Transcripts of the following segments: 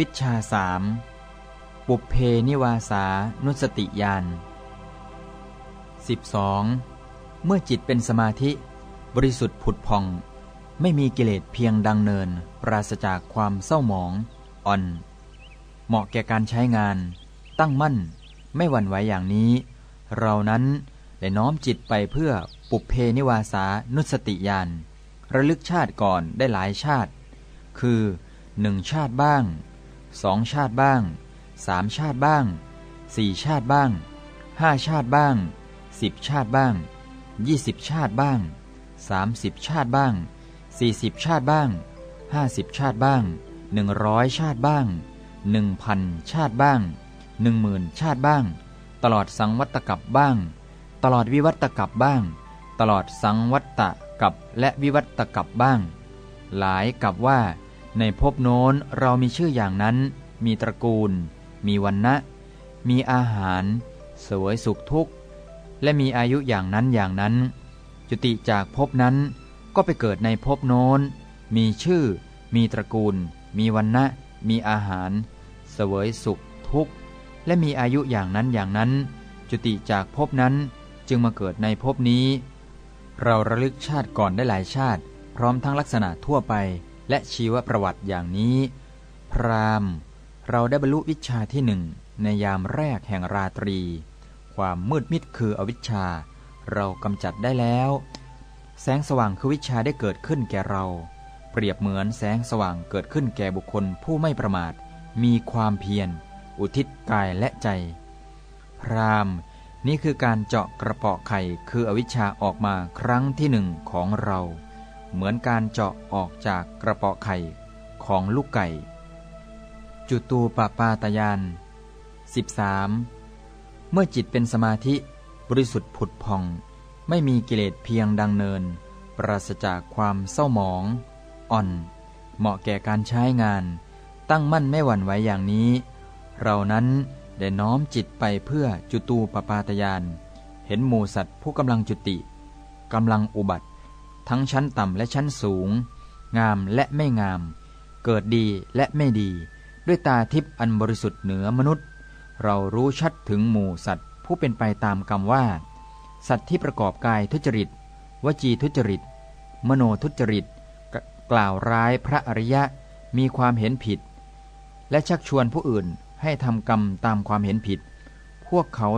วิชาสามปุเพนิวาสานุสติยาน 12. เมื่อจิตเป็นสมาธิ บริสุทธิ์ผุดพอง ไม่มีกิเลสเพียงดังเนิน ปราศจากความเศร้าหมอง อ่อน เหมาะแก่การใช้งาน ตั้งมั่น ไม่หวั่นไหวอย่างนี้ เรานั้นได้น้อมจิตไปเพื่อปุเพนิวาสานุสติยาน ระลึกชาติก่อนได้หลายชาติ คือหนึ่งชาติบ้าง สองชาติบ้างสามชาติบ้างสี่ชาติบ้างห้าชาติบ้างสิบชาติบ้างยี่สิบชาติบ้างสามสิบชาติบ้างสี่สิบชาติบ้างห้าสิบชาติบ้างหนึ่งร้อยชาติบ้างหนึ่งพันชาติบ้างหนึ่งหมื่นชาติบ้าง ตลอดสังวัตกับบ้าง ตลอดวิวัตกับบ้าง ตลอดสังวัตตกับและวิวัตกับบ้าง หลายกับว่า ในภพโน้นเรามีชื่ออย่างนั้น มีตระกูล มีวันนะมีอาหาร สวยสุขทุกข์ และมีอายุอย่างนั้นอย่างนั้น จุติจากภพนั้นก็ไปเกิดในภพโน้น มีชื่อ มีตระกูล มีวันนะมีอาหาร เสวยสุขทุกข์ และมีอายุอย่างนั้นอย่างนั้น จุติจากภพนั้นจึงมาเกิดในภพนี้ เราระลึกชาติก่อนได้หลายชาติ พร้อมทั้งลักษณะทั่วไป และชีวประวัติอย่างนี้ พรามเราได้บรรลุวิชาที่หนึ่งในยามแรกแห่งราตรี ความมืดมิดคืออวิชชา เรากำจัดได้แล้ว แสงสว่างคือวิชาได้เกิดขึ้นแก่เรา เปรียบเหมือนแสงสว่างเกิดขึ้นแก่บุคคลผู้ไม่ประมาท มีความเพียร อุทิศกายและใจ พรามนี่คือการเจาะกระเปาะไข่คืออวิชชาออกมาครั้งที่หนึ่งของเรา เหมือนการเจาะออกจากกระเปาะไข่ของลูกไก่ จุตูปปาตยาน 13 เมื่อจิตเป็นสมาธิบริสุทธิ์ผุดพอง ไม่มีกิเลสเพียงดังเนิน ปราศจากความเศร้าหมอง อ่อน เหมาะแก่การใช้งาน ตั้งมั่นไม่หวั่นไหวอย่างนี้ เรานั้นได้น้อมจิตไปเพื่อจุตูปปาตยาน เห็นหมูสัตว์ผู้กำลังจุติกำลังอุบัติ ทั้งชั้นต่ำและชั้นสูง งามและไม่งาม เกิดดีและไม่ดี ด้วยตาทิพย์อันบริสุทธิ์เหนือมนุษย์ เรารู้ชัดถึงหมู่สัตว์ผู้เป็นไปตามกรรมว่า สัตว์ที่ประกอบกายทุจริต วจีทุจริต มโนทุจริต กล่าวร้ายพระอริยะมีความเห็นผิด และชักชวนผู้อื่นให้ทำกรรมตามความเห็นผิด พวกเขา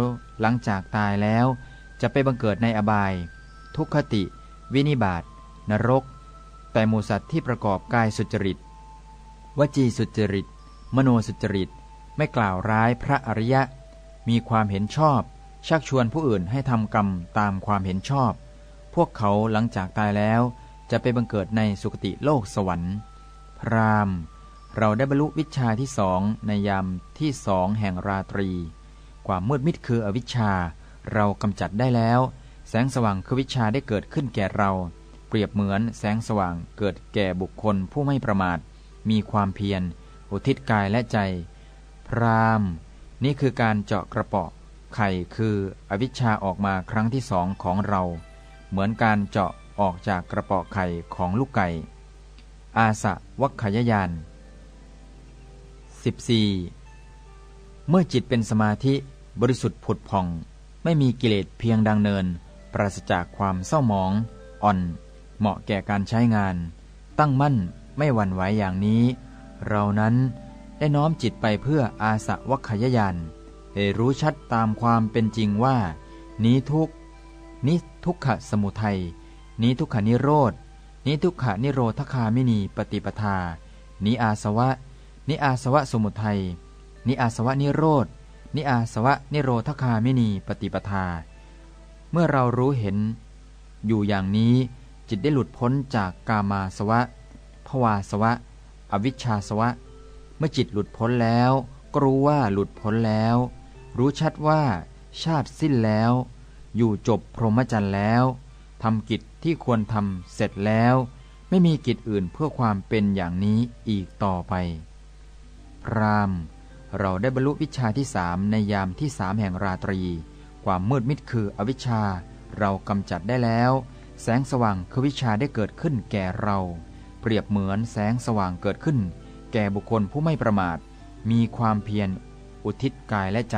หลังจากตายแล้วจะไปบังเกิดในอบาย ทุกขติ วินิบาตนรก แต่หมูสัตว์ที่ประกอบกายสุจริต วจีสุจริต มโนสุจริต ไม่กล่าวร้ายพระอริยะ มีความเห็นชอบ ชักชวนผู้อื่นให้ทำกรรมตามความเห็นชอบ พวกเขาหลังจากตายแล้ว จะไปบังเกิดในสุคติโลกสวรรค์ พรามเราได้บรรลุวิชาที่สองในยามที่สองแห่งราตรี ความมืดมิดคืออวิชชา เรากำจัดได้แล้ว แสงสว่างคือวิชาได้เกิดขึ้นแก่เรา เปรียบเหมือนแสงสว่างเกิดแก่บุคคลผู้ไม่ประมาท มีความเพียร อุทิศกายและใจ พรามนี่คือการเจาะกระเปาะ ไข่คืออวิชชาออกมาครั้งที่สองของเรา เหมือนการเจาะออกจากกระเปาะไข่ของลูกไก่ อาสะวัคขยายาน 14. เมื่อจิตเป็นสมาธิบริสุทธิ์ผุดผ่อง ไม่มีกิเลสเพียงดังเนิน ปราศจากความเศร้าหมอง อ่อน เหมาะแก่การใช้งาน ตั้งมั่นไม่หวั่นไหวอย่างนี้ เรานั้นได้น้อมจิตไปเพื่ออาสะวัคยายานให้รู้ชัดตามความเป็นจริงว่า นี้ทุกนี้ทุกขสมุทัยนี้ทุกขานิโรธนี้ทุกขานิโรธคามินีปฏิปทา นี้อาสวะ นี้อาสวะสมุทัยนี้อาสวะนิโรธนี้อาสวะนิโรธคามินีปฏิปทา มื่อเรารู้เห็น อยู่อย่างนี้จิตได้หลุดพ้นจากกามาสวะภวาสวะ อวิชชาสวะ เมื่อจิตหลุดพ้นแล้วก็รู้ว่าหลุดพ้นแล้ว รู้ชัดว่าชาติสิ้นแล้ว อยู่จบพรหมจรรย์แล้วทำกิจที่ควรทำเสร็จแล้ว ไม่มีกิจอื่นเพื่อความเป็นอย่างนี้อีกต่อไป พรามเราได้บรรลุวิชาที่สามในยามที่สามแห่งราตรี ความมืดมิดคืออวิชชา เรากำจัดได้แล้ว แสงสว่างคือวิชาได้เกิดขึ้นแก่เรา เปรียบเหมือนแสงสว่างเกิดขึ้น แก่บุคคลผู้ไม่ประมาท มีความเพียรอุทิศกายและใจ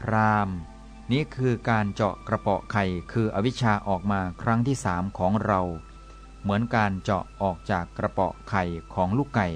พรามนี้คือการเจาะกระเปาะไข่คืออวิชชาออกมาครั้งที่สามของเรา เหมือนการเจาะออกจากกระเปาะไข่ของลูกไก่